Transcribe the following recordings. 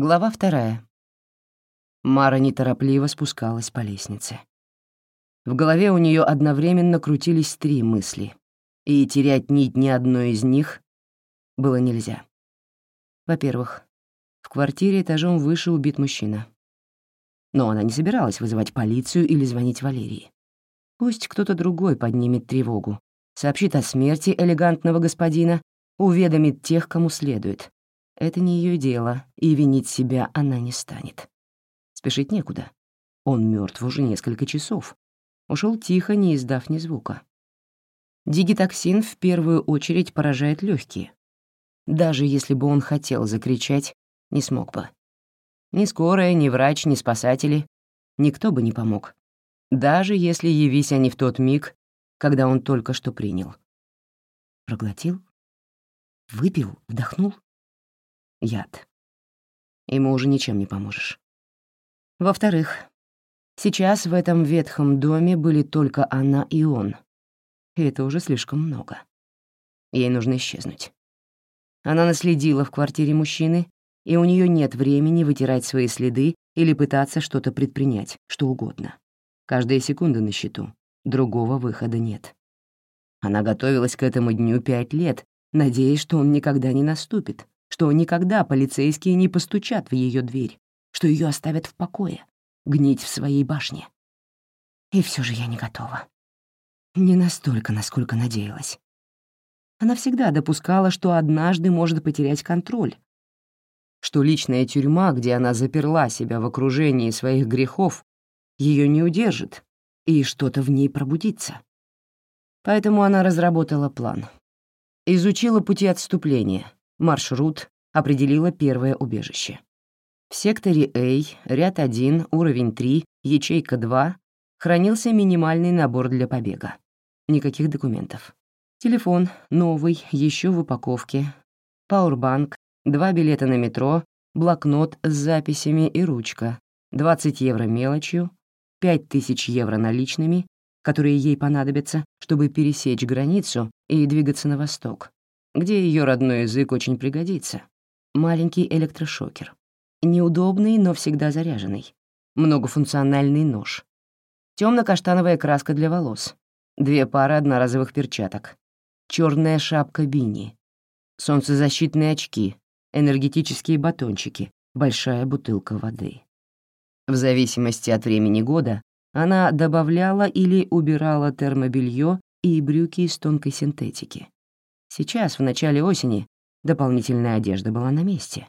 Глава вторая. Мара неторопливо спускалась по лестнице. В голове у нее одновременно крутились три мысли, и терять нить ни одной из них было нельзя. Во-первых, в квартире этажом выше убит мужчина. Но она не собиралась вызывать полицию или звонить Валерии. Пусть кто-то другой поднимет тревогу, сообщит о смерти элегантного господина, уведомит тех, кому следует. Это не ее дело, и винить себя она не станет. Спешить некуда. Он мертв уже несколько часов. Ушел тихо, не издав ни звука. Дигитоксин в первую очередь поражает легкие. Даже если бы он хотел закричать, не смог бы. Ни скорая, ни врач, ни спасатели. Никто бы не помог. Даже если явись они в тот миг, когда он только что принял. Проглотил? Выпил? Вдохнул? Яд. Ему уже ничем не поможешь. Во-вторых, сейчас в этом ветхом доме были только она и он. И это уже слишком много. Ей нужно исчезнуть. Она наследила в квартире мужчины, и у нее нет времени вытирать свои следы или пытаться что-то предпринять, что угодно. Каждая секунда на счету. Другого выхода нет. Она готовилась к этому дню пять лет, надеясь, что он никогда не наступит, что никогда полицейские не постучат в ее дверь, что ее оставят в покое, гнить в своей башне. И все же я не готова. Не настолько, насколько надеялась. Она всегда допускала, что однажды может потерять контроль, что личная тюрьма, где она заперла себя в окружении своих грехов, ее не удержит, и что-то в ней пробудится. Поэтому она разработала план. Изучила пути отступления, маршрут, определила первое убежище. В секторе А, ряд 1, уровень 3, ячейка 2 хранился минимальный набор для побега. Никаких документов. Телефон, новый, еще в упаковке, пауэрбанк, два билета на метро, блокнот с записями и ручка, 20 евро мелочью, 5000 евро наличными, которые ей понадобятся, чтобы пересечь границу и двигаться на восток, где ее родной язык очень пригодится. Маленький электрошокер. Неудобный, но всегда заряженный. Многофункциональный нож. Темно-каштановая краска для волос. Две пары одноразовых перчаток. черная шапка бини. Солнцезащитные очки, энергетические батончики, большая бутылка воды. В зависимости от времени года она добавляла или убирала термобелье и брюки из тонкой синтетики. Сейчас, в начале осени, дополнительная одежда была на месте.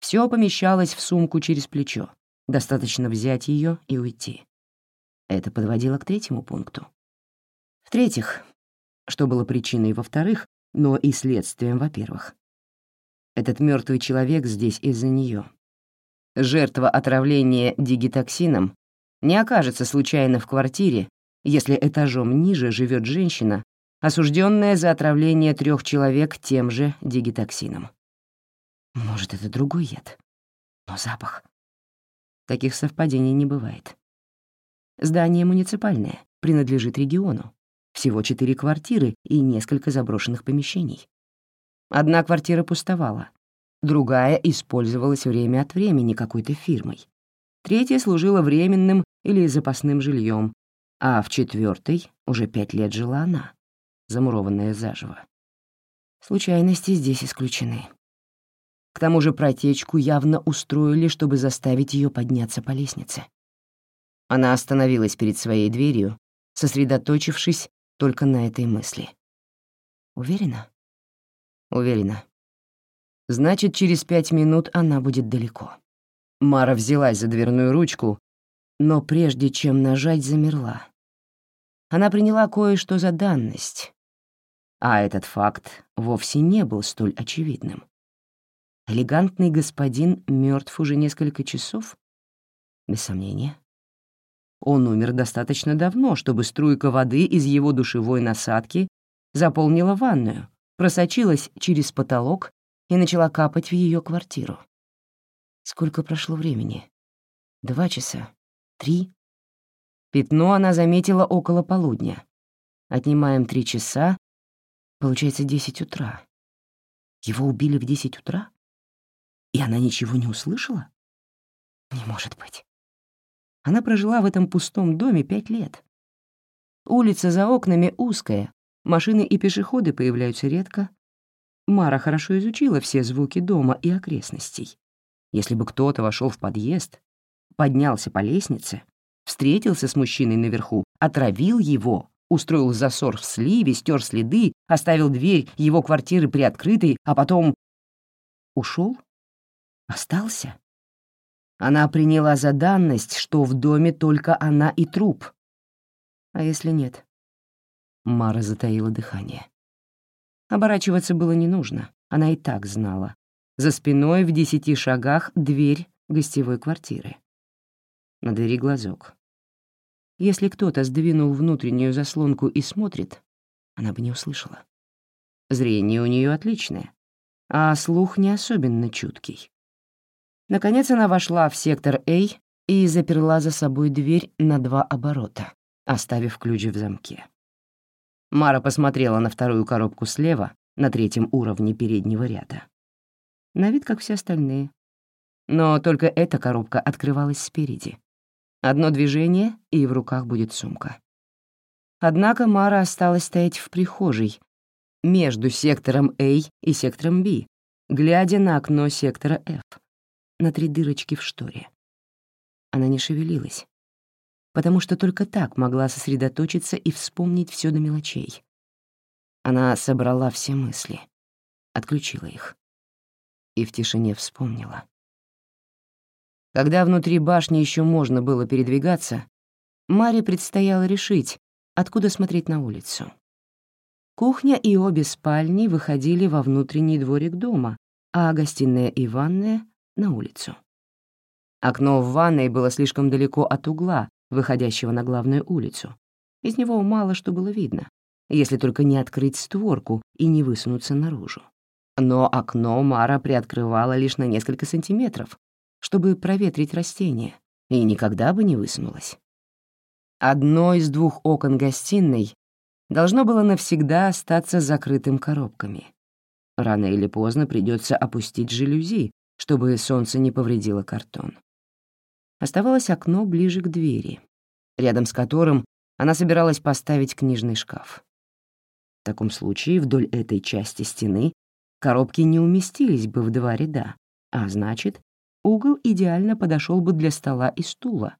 Все помещалось в сумку через плечо. Достаточно взять ее и уйти. Это подводило к третьему пункту. В-третьих, что было причиной во-вторых, но и следствием во-первых. Этот мертвый человек здесь из-за нее. Жертва отравления дигитоксином не окажется случайно в квартире, если этажом ниже живет женщина, осужденная за отравление трех человек тем же дигитоксином. Может, это другой яд, но запах. Таких совпадений не бывает. Здание муниципальное, принадлежит региону. Всего четыре квартиры и несколько заброшенных помещений. Одна квартира пустовала, другая использовалась время от времени какой-то фирмой. Третья служила временным или запасным жильем, а в четвертой уже пять лет жила она, замурованная заживо. Случайности здесь исключены. К тому же протечку явно устроили, чтобы заставить ее подняться по лестнице. Она остановилась перед своей дверью, сосредоточившись только на этой мысли. Уверена? Уверена. Значит, через пять минут она будет далеко. Мара взялась за дверную ручку, но прежде чем нажать, замерла. Она приняла кое-что за данность, а этот факт вовсе не был столь очевидным. Элегантный господин мертв уже несколько часов? Без сомнения. Он умер достаточно давно, чтобы струйка воды из его душевой насадки заполнила ванную, просочилась через потолок и начала капать в ее квартиру. Сколько прошло времени? Два часа? Три? Пятно она заметила около полудня. Отнимаем три часа, получается десять утра. Его убили в десять утра? И она ничего не услышала? Не может быть. Она прожила в этом пустом доме пять лет. Улица за окнами узкая, машины и пешеходы появляются редко. Мара хорошо изучила все звуки дома и окрестностей. Если бы кто-то вошел в подъезд, поднялся по лестнице, встретился с мужчиной наверху, отравил его, устроил засор в сливе, стер следы, оставил дверь его квартиры приоткрытой, а потом... Ушел? Остался? Она приняла за данность, что в доме только она и труп. А если нет? Мара затаила дыхание. Оборачиваться было не нужно, она и так знала. За спиной в десяти шагах дверь гостевой квартиры. На двери глазок. Если кто-то сдвинул внутреннюю заслонку и смотрит, она бы не услышала. Зрение у нее отличное, а слух не особенно чуткий. Наконец она вошла в сектор А и заперла за собой дверь на два оборота, оставив ключ в замке. Мара посмотрела на вторую коробку слева, на третьем уровне переднего ряда. На вид, как все остальные. Но только эта коробка открывалась спереди. Одно движение, и в руках будет сумка. Однако Мара осталась стоять в прихожей, между сектором А и сектором Б, глядя на окно сектора F на три дырочки в шторе. Она не шевелилась, потому что только так могла сосредоточиться и вспомнить все до мелочей. Она собрала все мысли, отключила их и в тишине вспомнила. Когда внутри башни еще можно было передвигаться, Маре предстояло решить, откуда смотреть на улицу. Кухня и обе спальни выходили во внутренний дворик дома, а гостиная и ванная на улицу. Окно в ванной было слишком далеко от угла, выходящего на главную улицу. Из него мало что было видно, если только не открыть створку и не высунуться наружу. Но окно Мара приоткрывала лишь на несколько сантиметров, чтобы проветрить растения, и никогда бы не высунулась. Одно из двух окон гостиной должно было навсегда остаться закрытым коробками. Рано или поздно придется опустить жалюзи, чтобы солнце не повредило картон. Оставалось окно ближе к двери, рядом с которым она собиралась поставить книжный шкаф. В таком случае вдоль этой части стены коробки не уместились бы в два ряда, а значит, угол идеально подошел бы для стола и стула,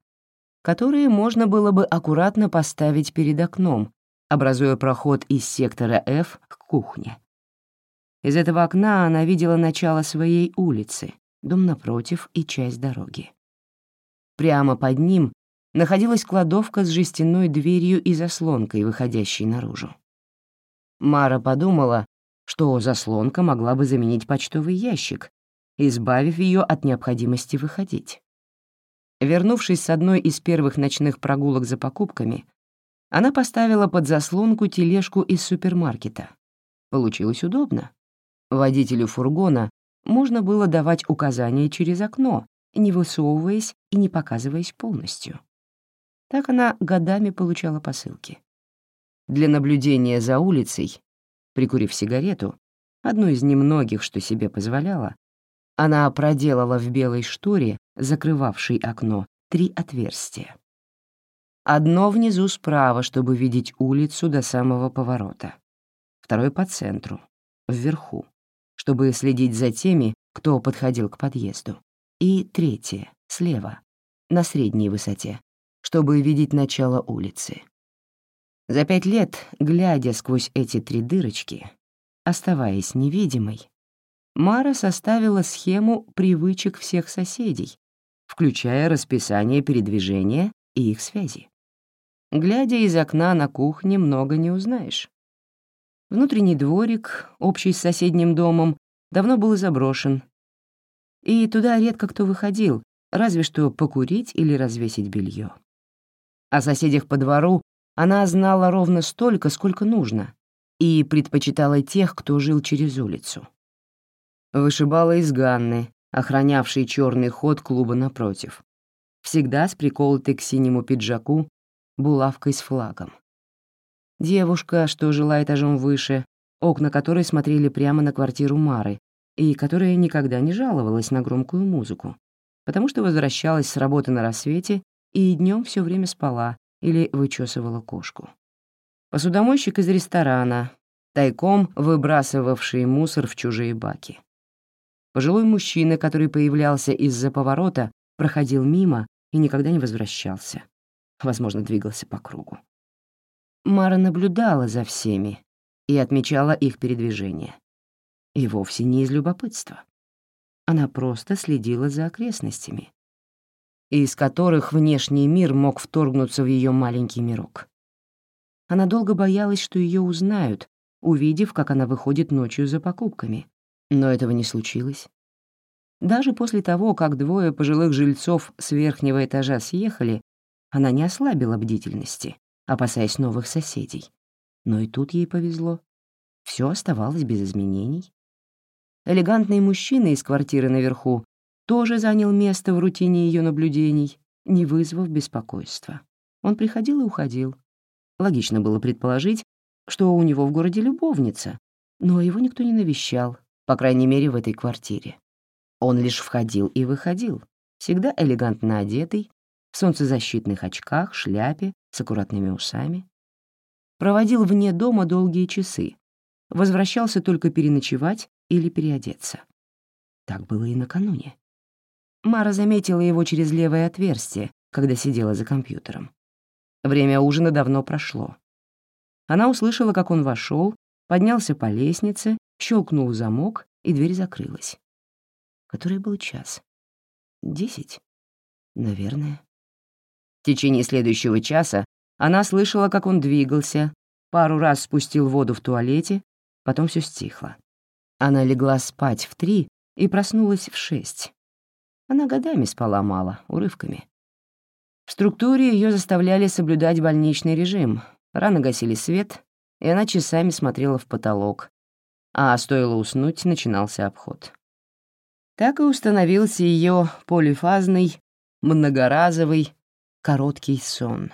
которые можно было бы аккуратно поставить перед окном, образуя проход из сектора F к кухне. Из этого окна она видела начало своей улицы, дом напротив и часть дороги. Прямо под ним находилась кладовка с жестяной дверью и заслонкой, выходящей наружу. Мара подумала, что заслонка могла бы заменить почтовый ящик, избавив ее от необходимости выходить. Вернувшись с одной из первых ночных прогулок за покупками, она поставила под заслонку тележку из супермаркета. Получилось удобно. Водителю фургона можно было давать указания через окно, не высовываясь и не показываясь полностью. Так она годами получала посылки. Для наблюдения за улицей, прикурив сигарету, одну из немногих, что себе позволяла, она проделала в белой шторе, закрывавшей окно, три отверстия. Одно внизу справа, чтобы видеть улицу до самого поворота. Второе по центру, вверху, чтобы следить за теми, кто подходил к подъезду. И третье, слева, на средней высоте, чтобы видеть начало улицы. За пять лет, глядя сквозь эти три дырочки, оставаясь невидимой, Мара составила схему привычек всех соседей, включая расписание передвижения и их связи. Глядя из окна на кухне, много не узнаешь. Внутренний дворик, общий с соседним домом, давно был заброшен, и туда редко кто выходил, разве что покурить или развесить белье. О соседях по двору она знала ровно столько, сколько нужно, и предпочитала тех, кто жил через улицу. Вышибала из Ганны, охранявшей черный ход клуба напротив, всегда с приколотой к синему пиджаку булавкой с флагом. Девушка, что жила этажом выше, окна которой смотрели прямо на квартиру Мары, и которая никогда не жаловалась на громкую музыку, потому что возвращалась с работы на рассвете и днем все время спала или вычесывала кошку. Посудомойщик из ресторана, тайком выбрасывавший мусор в чужие баки. Пожилой мужчина, который появлялся из-за поворота, проходил мимо и никогда не возвращался. Возможно, двигался по кругу. Мара наблюдала за всеми и отмечала их передвижение. И вовсе не из любопытства. Она просто следила за окрестностями, из которых внешний мир мог вторгнуться в ее маленький мирок. Она долго боялась, что ее узнают, увидев, как она выходит ночью за покупками. Но этого не случилось. Даже после того, как двое пожилых жильцов с верхнего этажа съехали, она не ослабила бдительности, опасаясь новых соседей. Но и тут ей повезло. Все оставалось без изменений. Элегантный мужчина из квартиры наверху тоже занял место в рутине ее наблюдений, не вызвав беспокойства. Он приходил и уходил. Логично было предположить, что у него в городе любовница, но его никто не навещал, по крайней мере, в этой квартире. Он лишь входил и выходил, всегда элегантно одетый, в солнцезащитных очках, шляпе, с аккуратными усами. Проводил вне дома долгие часы, возвращался только переночевать или переодеться. Так было и накануне. Мара заметила его через левое отверстие, когда сидела за компьютером. Время ужина давно прошло. Она услышала, как он вошел, поднялся по лестнице, щелкнул замок, и дверь закрылась. Который был час? Десять? Наверное. В течение следующего часа она слышала, как он двигался, пару раз спустил воду в туалете, потом все стихло. Она легла спать в три и проснулась в шесть. Она годами спала мало, урывками. В структуре ее заставляли соблюдать больничный режим, рано гасили свет, и она часами смотрела в потолок, а стоило уснуть, начинался обход. Так и установился ее полифазный, многоразовый, короткий сон.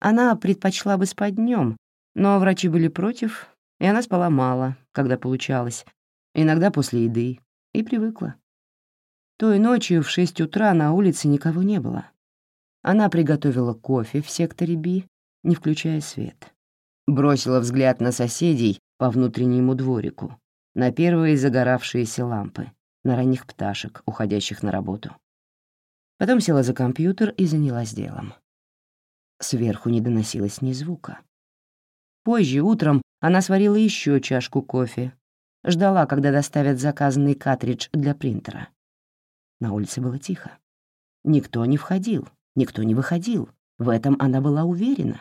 Она предпочла бы спать днем, но врачи были против, и она спала мало, когда получалось, иногда после еды, и привыкла. Той ночью в шесть утра на улице никого не было. Она приготовила кофе в секторе Би, не включая свет. Бросила взгляд на соседей по внутреннему дворику, на первые загоравшиеся лампы на ранних пташек, уходящих на работу. Потом села за компьютер и занялась делом. Сверху не доносилось ни звука. Позже, утром, она сварила еще чашку кофе, ждала, когда доставят заказанный картридж для принтера. На улице было тихо. Никто не входил, никто не выходил. В этом она была уверена,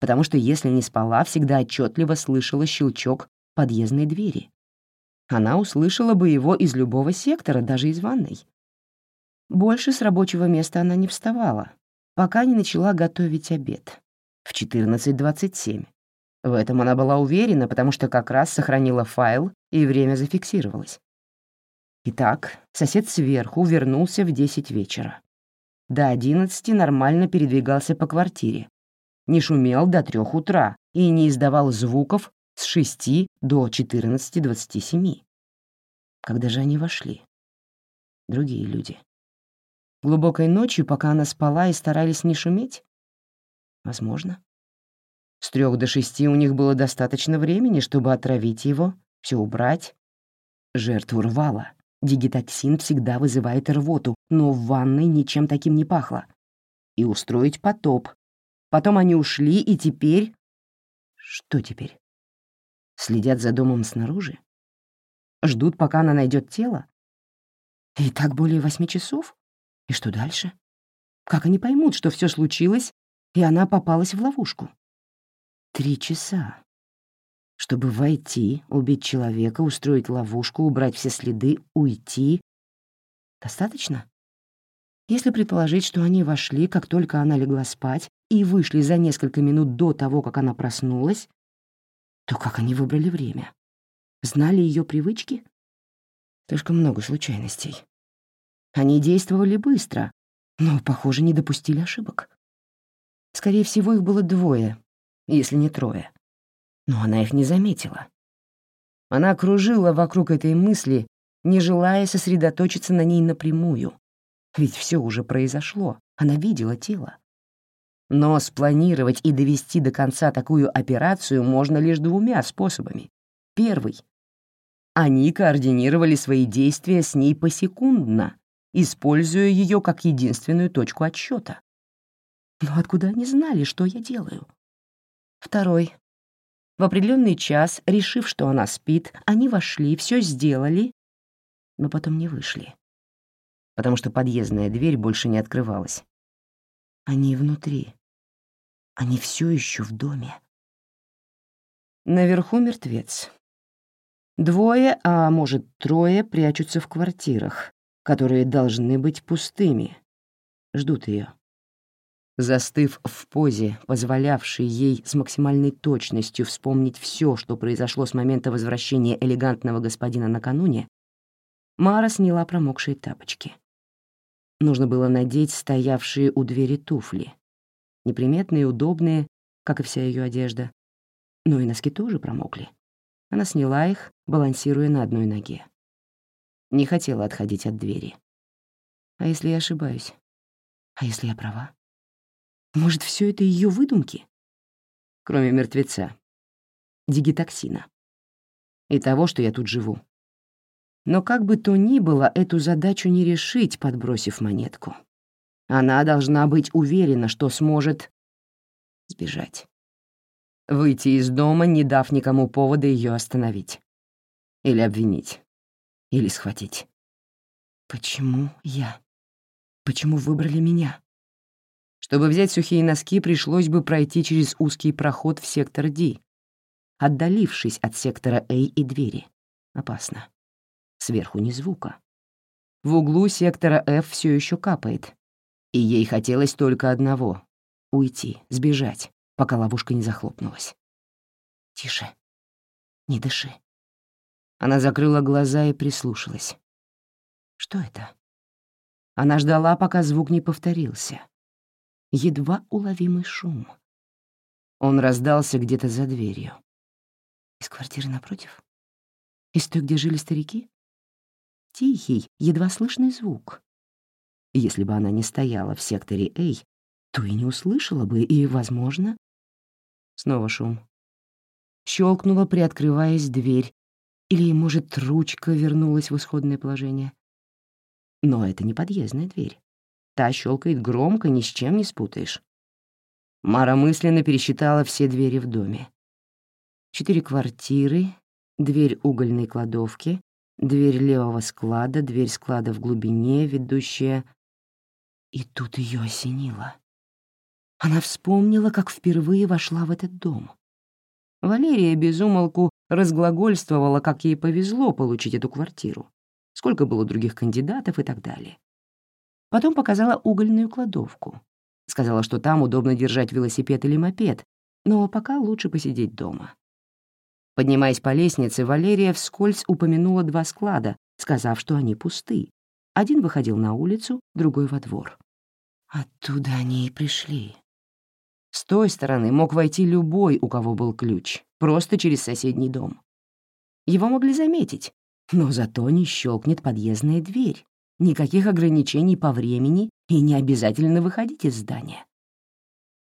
потому что если не спала, всегда отчетливо слышала щелчок подъездной двери она услышала бы его из любого сектора, даже из ванной. Больше с рабочего места она не вставала, пока не начала готовить обед. В 14.27. В этом она была уверена, потому что как раз сохранила файл, и время зафиксировалось. Итак, сосед сверху вернулся в 10 вечера. До 11 нормально передвигался по квартире. Не шумел до 3 утра и не издавал звуков с 6 до 14.27. Когда же они вошли? Другие люди. Глубокой ночью, пока она спала и старались не шуметь? Возможно. С трех до шести у них было достаточно времени, чтобы отравить его, все убрать. Жертву рвало. Дигитоксин всегда вызывает рвоту, но в ванной ничем таким не пахло. И устроить потоп. Потом они ушли, и теперь... Что теперь? Следят за домом снаружи? Ждут, пока она найдет тело? И так более восьми часов? И что дальше? Как они поймут, что все случилось, и она попалась в ловушку? Три часа. Чтобы войти, убить человека, устроить ловушку, убрать все следы, уйти. Достаточно? Если предположить, что они вошли, как только она легла спать, и вышли за несколько минут до того, как она проснулась, то как они выбрали время? Знали ее привычки? Слишком много случайностей. Они действовали быстро, но, похоже, не допустили ошибок. Скорее всего, их было двое, если не трое. Но она их не заметила. Она кружила вокруг этой мысли, не желая сосредоточиться на ней напрямую. Ведь все уже произошло, она видела тело. Но спланировать и довести до конца такую операцию можно лишь двумя способами. Первый. Они координировали свои действия с ней посекундно, используя ее как единственную точку отсчета. Но откуда они знали, что я делаю? Второй. В определенный час, решив, что она спит, они вошли, все сделали, но потом не вышли, потому что подъездная дверь больше не открывалась. Они внутри. Они все еще в доме. Наверху мертвец. Двое, а может, трое прячутся в квартирах, которые должны быть пустыми. Ждут ее. Застыв в позе, позволявшей ей с максимальной точностью вспомнить все, что произошло с момента возвращения элегантного господина накануне, Мара сняла промокшие тапочки. Нужно было надеть стоявшие у двери туфли. Неприметные удобные, как и вся ее одежда. Но и носки тоже промокли. Она сняла их, балансируя на одной ноге. Не хотела отходить от двери. А если я ошибаюсь? А если я права? Может, все это ее выдумки? Кроме мертвеца. Дигитоксина. И того, что я тут живу. Но как бы то ни было, эту задачу не решить, подбросив монетку. Она должна быть уверена, что сможет сбежать. Выйти из дома, не дав никому повода ее остановить. Или обвинить. Или схватить. Почему я? Почему выбрали меня? Чтобы взять сухие носки, пришлось бы пройти через узкий проход в сектор D, отдалившись от сектора А и двери. Опасно. Сверху ни звука. В углу сектора F все еще капает. И ей хотелось только одного — уйти, сбежать, пока ловушка не захлопнулась. «Тише. Не дыши». Она закрыла глаза и прислушалась. Что это? Она ждала, пока звук не повторился. Едва уловимый шум. Он раздался где-то за дверью. Из квартиры напротив? Из той, где жили старики? Тихий, едва слышный звук. Если бы она не стояла в секторе А, то и не услышала бы, и, возможно... Снова шум. Щелкнула, приоткрываясь дверь, или, может, ручка вернулась в исходное положение. Но это не подъездная дверь. Та щелкает громко, ни с чем не спутаешь. Мара мысленно пересчитала все двери в доме. Четыре квартиры, дверь угольной кладовки, Дверь левого склада, дверь склада в глубине, ведущая... И тут ее осенило. Она вспомнила, как впервые вошла в этот дом. Валерия безумолку разглагольствовала, как ей повезло получить эту квартиру, сколько было других кандидатов и так далее. Потом показала угольную кладовку. Сказала, что там удобно держать велосипед или мопед, но пока лучше посидеть дома. Поднимаясь по лестнице, Валерия вскользь упомянула два склада, сказав, что они пусты. Один выходил на улицу, другой — во двор. Оттуда они и пришли. С той стороны мог войти любой, у кого был ключ, просто через соседний дом. Его могли заметить, но зато не щелкнет подъездная дверь. Никаких ограничений по времени и не обязательно выходить из здания.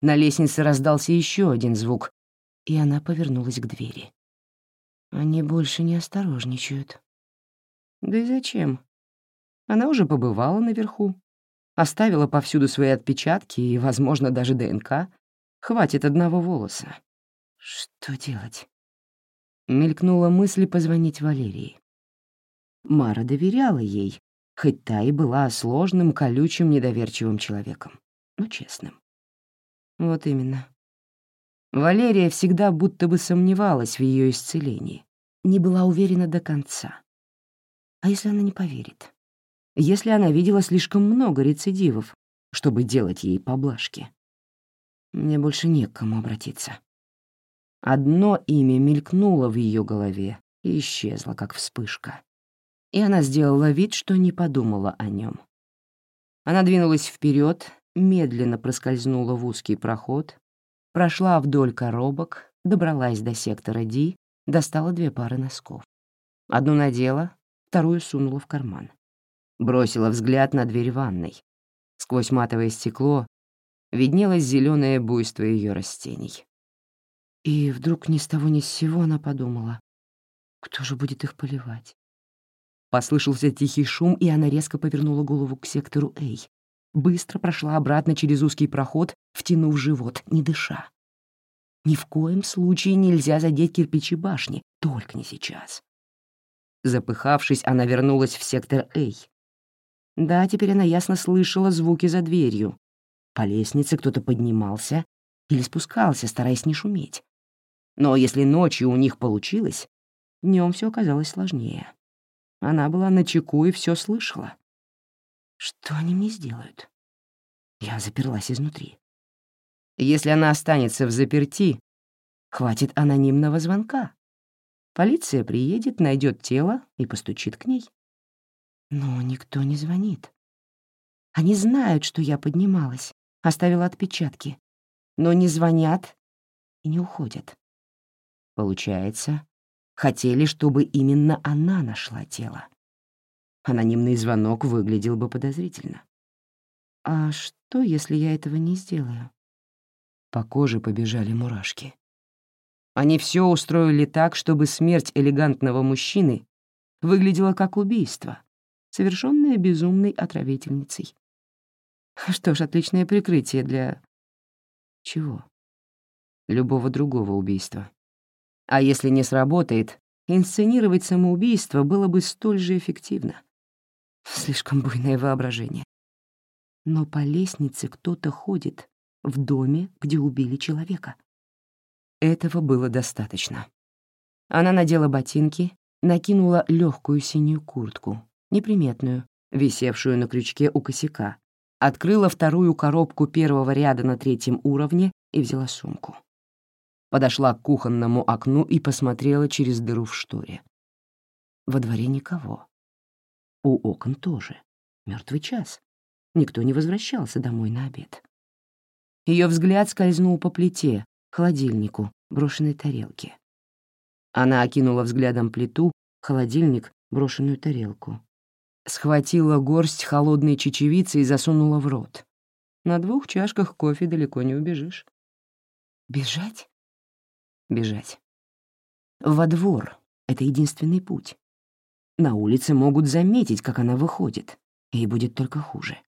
На лестнице раздался еще один звук, и она повернулась к двери. Они больше не осторожничают. Да и зачем? Она уже побывала наверху, оставила повсюду свои отпечатки и, возможно, даже ДНК. Хватит одного волоса. Что делать? Мелькнула мысль позвонить Валерии. Мара доверяла ей, хоть та и была сложным, колючим, недоверчивым человеком, но честным. Вот именно. Валерия всегда будто бы сомневалась в ее исцелении, не была уверена до конца. А если она не поверит? Если она видела слишком много рецидивов, чтобы делать ей поблажки? Мне больше не к кому обратиться. Одно имя мелькнуло в ее голове и исчезло, как вспышка. И она сделала вид, что не подумала о нем. Она двинулась вперед, медленно проскользнула в узкий проход, прошла вдоль коробок, добралась до сектора Ди, достала две пары носков. Одну надела, вторую сунула в карман. Бросила взгляд на дверь ванной. Сквозь матовое стекло виднелось зеленое буйство ее растений. И вдруг ни с того ни с сего она подумала, кто же будет их поливать? Послышался тихий шум, и она резко повернула голову к сектору Эй. Быстро прошла обратно через узкий проход, втянув живот, не дыша. Ни в коем случае нельзя задеть кирпичи башни, только не сейчас. Запыхавшись, она вернулась в сектор Эй. Да, теперь она ясно слышала звуки за дверью. По лестнице кто-то поднимался или спускался, стараясь не шуметь. Но если ночью у них получилось, днем все оказалось сложнее. Она была на чеку и все слышала. Что они мне сделают? Я заперлась изнутри. Если она останется в заперти, хватит анонимного звонка. Полиция приедет, найдет тело и постучит к ней. Но никто не звонит. Они знают, что я поднималась, оставила отпечатки, но не звонят и не уходят. Получается, хотели, чтобы именно она нашла тело. Анонимный звонок выглядел бы подозрительно. А что, если я этого не сделаю? По коже побежали мурашки. Они все устроили так, чтобы смерть элегантного мужчины выглядела как убийство, совершенное безумной отравительницей. Что ж, отличное прикрытие для... Чего? Любого другого убийства. А если не сработает, инсценировать самоубийство было бы столь же эффективно. Слишком буйное воображение. Но по лестнице кто-то ходит в доме, где убили человека. Этого было достаточно. Она надела ботинки, накинула легкую синюю куртку, неприметную, висевшую на крючке у косяка, открыла вторую коробку первого ряда на третьем уровне и взяла сумку подошла к кухонному окну и посмотрела через дыру в шторе. Во дворе никого. У окон тоже. Мертвый час. Никто не возвращался домой на обед. Ее взгляд скользнул по плите, холодильнику, брошенной тарелке. Она окинула взглядом плиту, холодильник, брошенную тарелку. Схватила горсть холодной чечевицы и засунула в рот. На двух чашках кофе далеко не убежишь. Бежать? бежать. Во двор — это единственный путь. На улице могут заметить, как она выходит, и будет только хуже.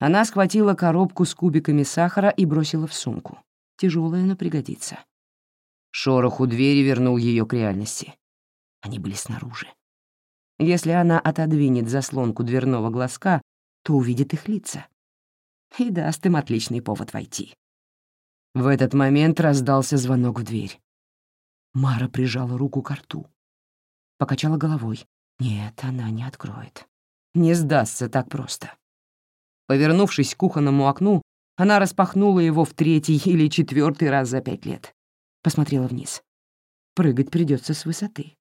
Она схватила коробку с кубиками сахара и бросила в сумку. Тяжелая, но пригодится. Шорох у двери вернул ее к реальности. Они были снаружи. Если она отодвинет заслонку дверного глазка, то увидит их лица. И даст им отличный повод войти. В этот момент раздался звонок в дверь. Мара прижала руку к рту. Покачала головой. Нет, она не откроет. Не сдастся так просто. Повернувшись к кухонному окну, она распахнула его в третий или четвертый раз за пять лет. Посмотрела вниз. Прыгать придется с высоты.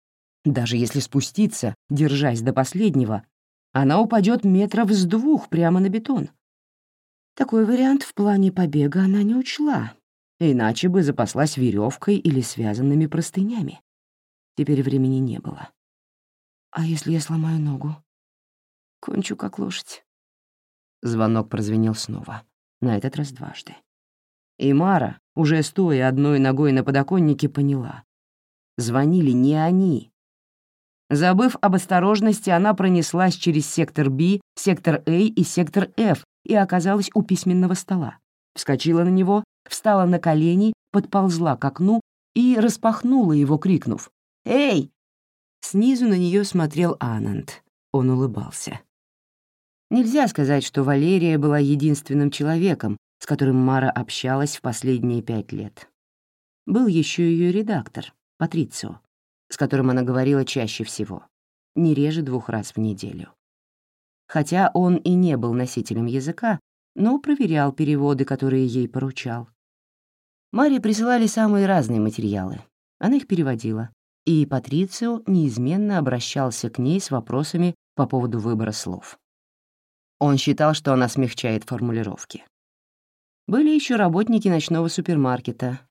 Даже если спуститься, держась до последнего, она упадет метров с двух прямо на бетон. Такой вариант в плане побега она не учла, иначе бы запаслась веревкой или связанными простынями. Теперь времени не было. «А если я сломаю ногу? Кончу как лошадь». Звонок прозвенел снова, на этот раз дважды. И Мара, уже стоя одной ногой на подоконнике, поняла. Звонили не они. Забыв об осторожности, она пронеслась через сектор Б, сектор А и сектор F и оказалась у письменного стола. Вскочила на него встала на колени, подползла к окну и распахнула его, крикнув «Эй!». Снизу на нее смотрел Ананд. Он улыбался. Нельзя сказать, что Валерия была единственным человеком, с которым Мара общалась в последние пять лет. Был еще ее редактор, Патрицио, с которым она говорила чаще всего, не реже двух раз в неделю. Хотя он и не был носителем языка, но проверял переводы, которые ей поручал, Маре присылали самые разные материалы. Она их переводила, и Патрицио неизменно обращался к ней с вопросами по поводу выбора слов. Он считал, что она смягчает формулировки. Были еще работники ночного супермаркета,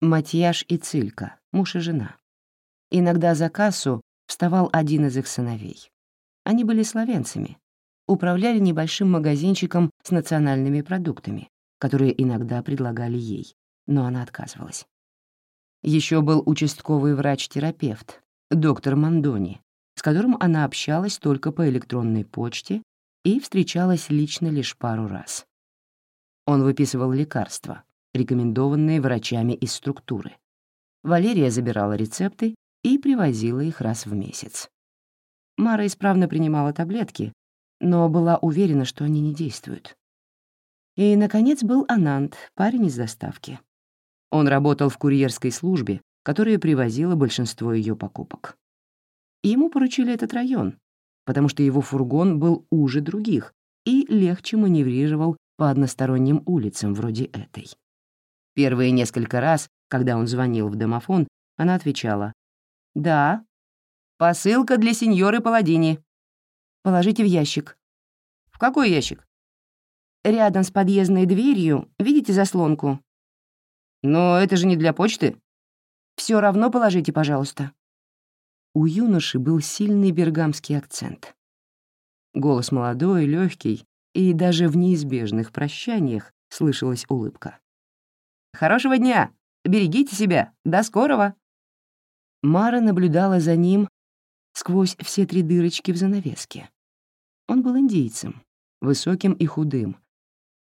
Матьяш и Цилька, муж и жена. Иногда за кассу вставал один из их сыновей. Они были словенцами, управляли небольшим магазинчиком с национальными продуктами, которые иногда предлагали ей, но она отказывалась. Еще был участковый врач-терапевт, доктор Мандони, с которым она общалась только по электронной почте и встречалась лично лишь пару раз. Он выписывал лекарства, рекомендованные врачами из структуры. Валерия забирала рецепты и привозила их раз в месяц. Мара исправно принимала таблетки, но была уверена, что они не действуют. И, наконец, был Анант, парень из доставки. Он работал в курьерской службе, которая привозила большинство ее покупок. Ему поручили этот район, потому что его фургон был уже других и легче маневрировал по односторонним улицам вроде этой. Первые несколько раз, когда он звонил в домофон, она отвечала «Да, посылка для сеньоры Паладини. Положите в ящик». «В какой ящик?» «Рядом с подъездной дверью, видите заслонку?» «Но это же не для почты». Все равно положите, пожалуйста». У юноши был сильный бергамский акцент. Голос молодой, легкий, и даже в неизбежных прощаниях слышалась улыбка. «Хорошего дня! Берегите себя! До скорого!» Мара наблюдала за ним сквозь все три дырочки в занавеске. Он был индейцем, высоким и худым,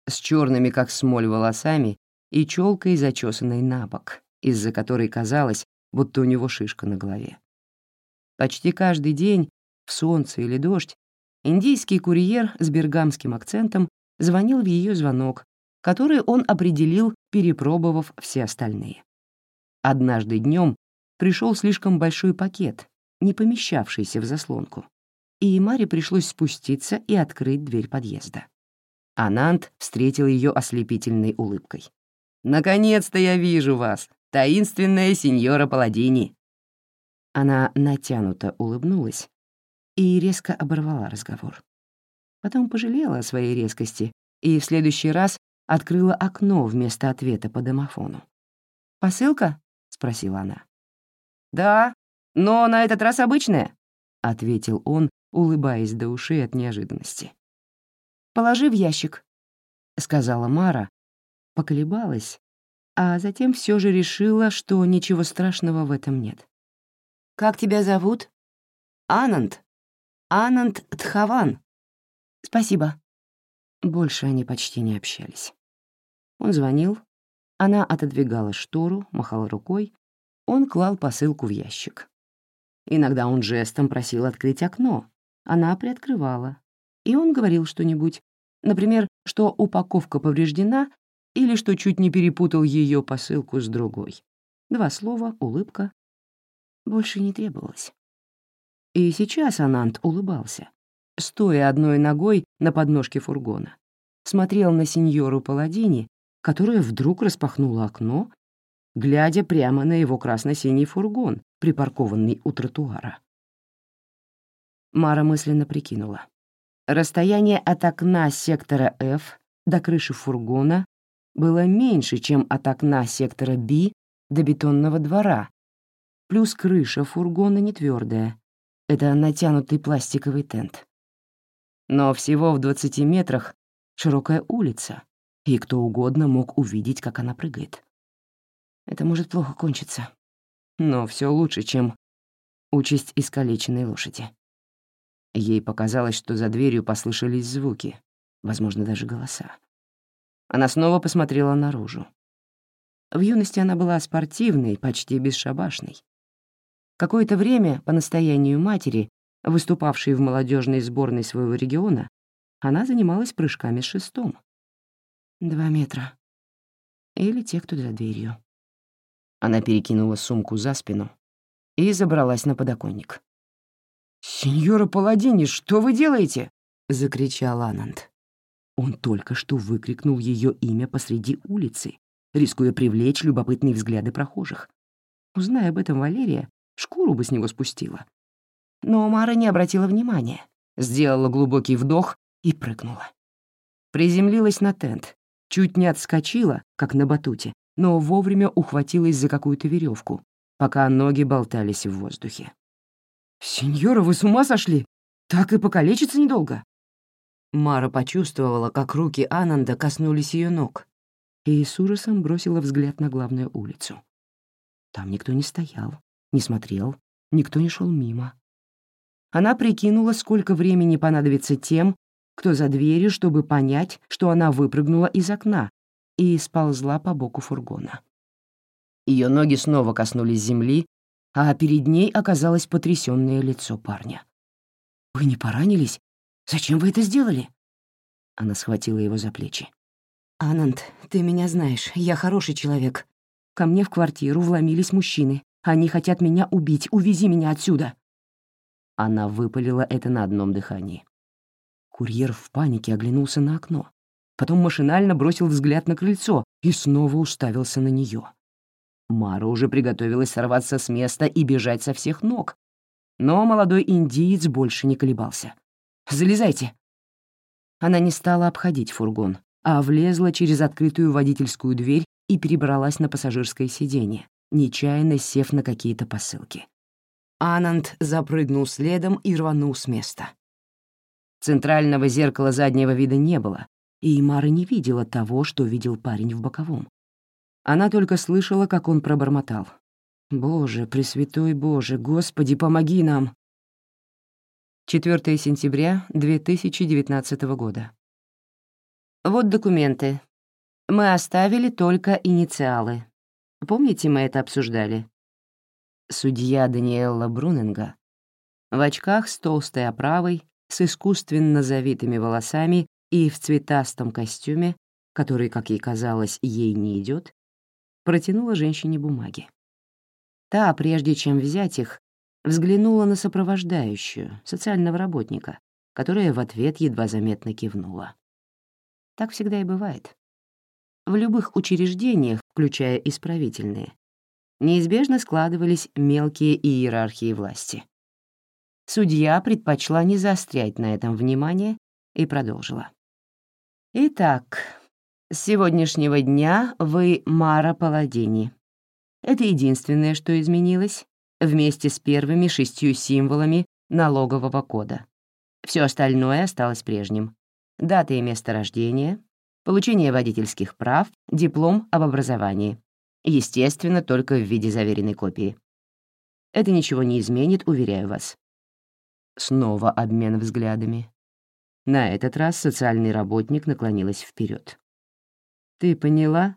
с черными, как смоль, волосами и челкой, зачесанной на бок, из-за которой казалось, будто у него шишка на голове. Почти каждый день, в солнце или дождь, индийский курьер с бергамским акцентом звонил в ее звонок, который он определил, перепробовав все остальные. Однажды днем пришел слишком большой пакет, не помещавшийся в заслонку, и Маре пришлось спуститься и открыть дверь подъезда. Анант встретил ее ослепительной улыбкой. «Наконец-то я вижу вас, таинственная сеньора Паладини!» Она натянуто улыбнулась и резко оборвала разговор. Потом пожалела о своей резкости и в следующий раз открыла окно вместо ответа по домофону. «Посылка?» — спросила она. «Да, но на этот раз обычная», — ответил он, улыбаясь до ушей от неожиданности. «Положи в ящик», — сказала Мара, поколебалась, а затем все же решила, что ничего страшного в этом нет. «Как тебя зовут?» «Ананд. Ананд Тхаван». «Спасибо». Больше они почти не общались. Он звонил, она отодвигала штору, махала рукой, он клал посылку в ящик. Иногда он жестом просил открыть окно, она приоткрывала, и он говорил что-нибудь, например, что упаковка повреждена или что чуть не перепутал ее посылку с другой. Два слова, улыбка. Больше не требовалось. И сейчас Анант улыбался, стоя одной ногой на подножке фургона. Смотрел на сеньору Паладини, которая вдруг распахнула окно, глядя прямо на его красно-синий фургон, припаркованный у тротуара. Мара мысленно прикинула. Расстояние от окна сектора F до крыши фургона было меньше, чем от окна сектора B до бетонного двора, плюс крыша фургона не твердая. Это натянутый пластиковый тент. Но всего в 20 метрах широкая улица, и кто угодно мог увидеть, как она прыгает. Это может плохо кончиться, но все лучше, чем участь искалеченной лошади. Ей показалось, что за дверью послышались звуки, возможно, даже голоса. Она снова посмотрела наружу. В юности она была спортивной, почти бесшабашной. Какое-то время, по настоянию матери, выступавшей в молодежной сборной своего региона, она занималась прыжками с шестом. Два метра. Или те, кто за дверью. Она перекинула сумку за спину и забралась на подоконник. «Сеньора Паладини, что вы делаете?» — закричал Ананд. Он только что выкрикнул ее имя посреди улицы, рискуя привлечь любопытные взгляды прохожих. Узная об этом Валерия, шкуру бы с него спустила. Но Мара не обратила внимания, сделала глубокий вдох и прыгнула. Приземлилась на тент, чуть не отскочила, как на батуте, но вовремя ухватилась за какую-то веревку, пока ноги болтались в воздухе. «Сеньора, вы с ума сошли? Так и покалечиться недолго?» Мара почувствовала, как руки Ананда коснулись ее ног, и с ужасом бросила взгляд на главную улицу. Там никто не стоял, не смотрел, никто не шел мимо. Она прикинула, сколько времени понадобится тем, кто за дверью, чтобы понять, что она выпрыгнула из окна и сползла по боку фургона. Ее ноги снова коснулись земли, а перед ней оказалось потрясённое лицо парня. «Вы не поранились? Зачем вы это сделали?» Она схватила его за плечи. «Ананд, ты меня знаешь, я хороший человек. Ко мне в квартиру вломились мужчины. Они хотят меня убить, увези меня отсюда!» Она выпалила это на одном дыхании. Курьер в панике оглянулся на окно, потом машинально бросил взгляд на крыльцо и снова уставился на нее. Мара уже приготовилась сорваться с места и бежать со всех ног, но молодой индиец больше не колебался. «Залезайте!» Она не стала обходить фургон, а влезла через открытую водительскую дверь и перебралась на пассажирское сиденье, нечаянно сев на какие-то посылки. Ананд запрыгнул следом и рванул с места. Центрального зеркала заднего вида не было, и Мара не видела того, что видел парень в боковом. Она только слышала, как он пробормотал. «Боже, Пресвятой Боже, Господи, помоги нам!» 4 сентября 2019 года. Вот документы. Мы оставили только инициалы. Помните, мы это обсуждали? Судья Даниэлла Брунинга в очках с толстой оправой, с искусственно завитыми волосами и в цветастом костюме, который, как ей казалось, ей не идет, протянула женщине бумаги. Та, прежде чем взять их, взглянула на сопровождающую, социального работника, которая в ответ едва заметно кивнула. Так всегда и бывает. В любых учреждениях, включая исправительные, неизбежно складывались мелкие иерархии власти. Судья предпочла не заострять на этом внимание и продолжила. «Итак, с сегодняшнего дня вы Мара Паладини. Это единственное, что изменилось, вместе с первыми шестью символами налогового кода. Все остальное осталось прежним. Дата и место рождения, получение водительских прав, диплом об образовании. Естественно, только в виде заверенной копии. Это ничего не изменит, уверяю вас. Снова обмен взглядами. На этот раз социальный работник наклонилась вперед. «Ты поняла?»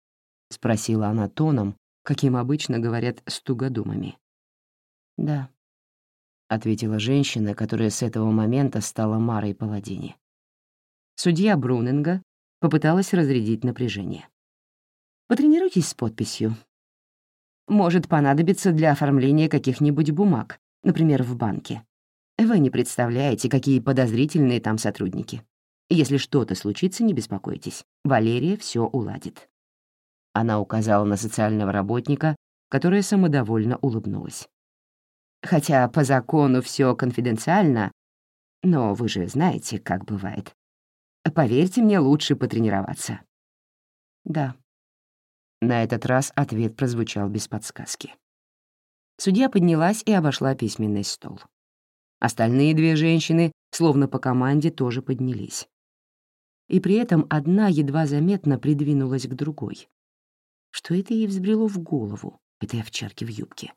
— спросила она тоном, каким обычно говорят с тугодумами. «Да», — ответила женщина, которая с этого момента стала Марой Паладини. Судья Брунинга попыталась разрядить напряжение. «Потренируйтесь с подписью. Может понадобиться для оформления каких-нибудь бумаг, например, в банке. Вы не представляете, какие подозрительные там сотрудники. Если что-то случится, не беспокойтесь. Валерия все уладит». Она указала на социального работника, которая самодовольно улыбнулась. «Хотя по закону все конфиденциально, но вы же знаете, как бывает. Поверьте мне, лучше потренироваться». «Да». На этот раз ответ прозвучал без подсказки. Судья поднялась и обошла письменный стол. Остальные две женщины, словно по команде, тоже поднялись. И при этом одна едва заметно придвинулась к другой. Что это ей взбрело в голову, этой овчарки в юбке?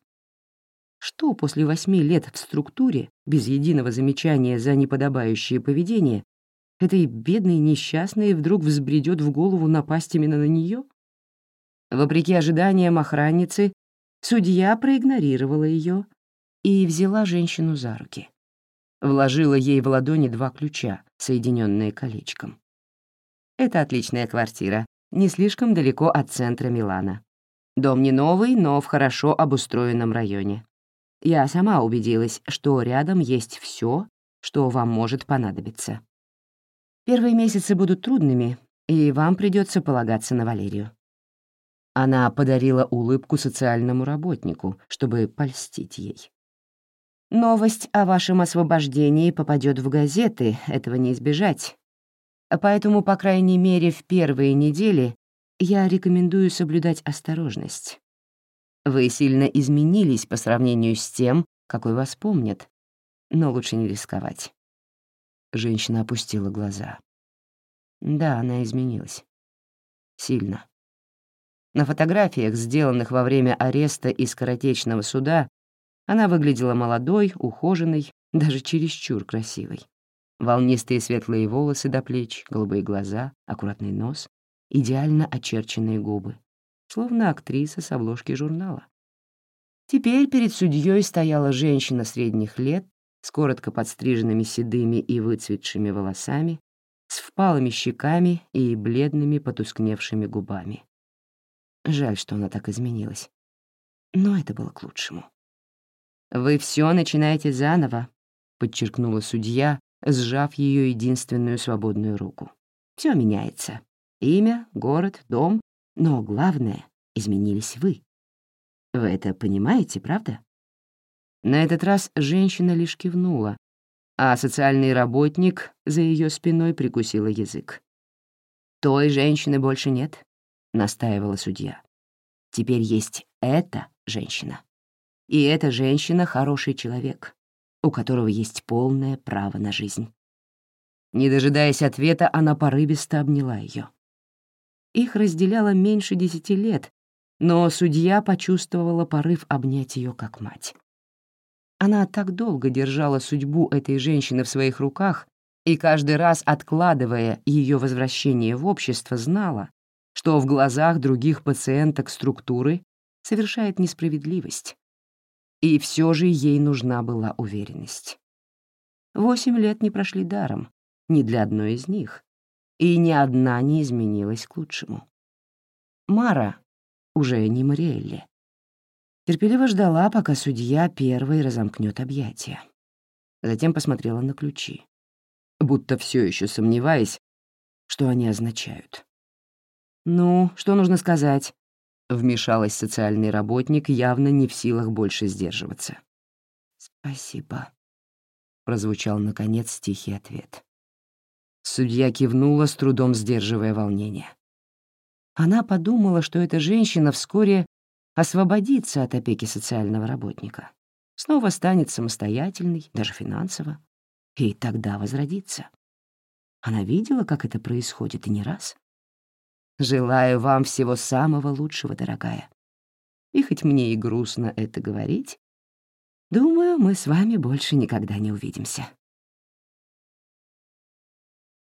Что после восьми лет в структуре, без единого замечания за неподобающее поведение, этой бедной несчастной вдруг взбредет в голову напасть именно на нее? Вопреки ожиданиям охранницы, судья проигнорировала ее и взяла женщину за руки. Вложила ей в ладони два ключа, соединенные колечком. Это отличная квартира, не слишком далеко от центра Милана. Дом не новый, но в хорошо обустроенном районе. Я сама убедилась, что рядом есть все, что вам может понадобиться. Первые месяцы будут трудными, и вам придется полагаться на Валерию. Она подарила улыбку социальному работнику, чтобы польстить ей. Новость о вашем освобождении попадет в газеты, этого не избежать. Поэтому, по крайней мере, в первые недели я рекомендую соблюдать осторожность. Вы сильно изменились по сравнению с тем, какой вас помнят, но лучше не рисковать. Женщина опустила глаза. Да, она изменилась. Сильно. На фотографиях, сделанных во время ареста и скоротечного суда, она выглядела молодой, ухоженной, даже чересчур красивой. Волнистые светлые волосы до плеч, голубые глаза, аккуратный нос, идеально очерченные губы, словно актриса с обложки журнала. Теперь перед судьей стояла женщина средних лет с коротко подстриженными седыми и выцветшими волосами, с впалыми щеками и бледными потускневшими губами. Жаль, что она так изменилась. Но это было к лучшему. «Вы все начинаете заново», — подчеркнула судья, сжав ее единственную свободную руку. Все меняется. Имя, город, дом, но главное — изменились вы. Вы это понимаете, правда? На этот раз женщина лишь кивнула, а социальный работник за ее спиной прикусила язык. «Той женщины больше нет», — настаивала судья. «Теперь есть эта женщина. И эта женщина — хороший человек, у которого есть полное право на жизнь». Не дожидаясь ответа, она порывисто обняла ее. Их разделяло меньше десяти лет, но судья почувствовала порыв обнять ее как мать. Она так долго держала судьбу этой женщины в своих руках и каждый раз, откладывая ее возвращение в общество, знала, что в глазах других пациенток структуры совершает несправедливость. И все же ей нужна была уверенность. Восемь лет не прошли даром, ни для одной из них, и ни одна не изменилась к лучшему. Мара, уже не Мариэлли, Терпеливо ждала, пока судья первый разомкнет объятия. Затем посмотрела на ключи, будто все еще сомневаясь, что они означают. «Ну, что нужно сказать?» — вмешалась социальный работник, явно не в силах больше сдерживаться. «Спасибо», — прозвучал, наконец, тихий ответ. Судья кивнула, с трудом сдерживая волнение. Она подумала, что эта женщина вскоре освободиться от опеки социального работника, снова станет самостоятельной, даже финансово, и тогда возродится. Она видела, как это происходит, и не раз. Желаю вам всего самого лучшего, дорогая. И хоть мне и грустно это говорить, думаю, мы с вами больше никогда не увидимся.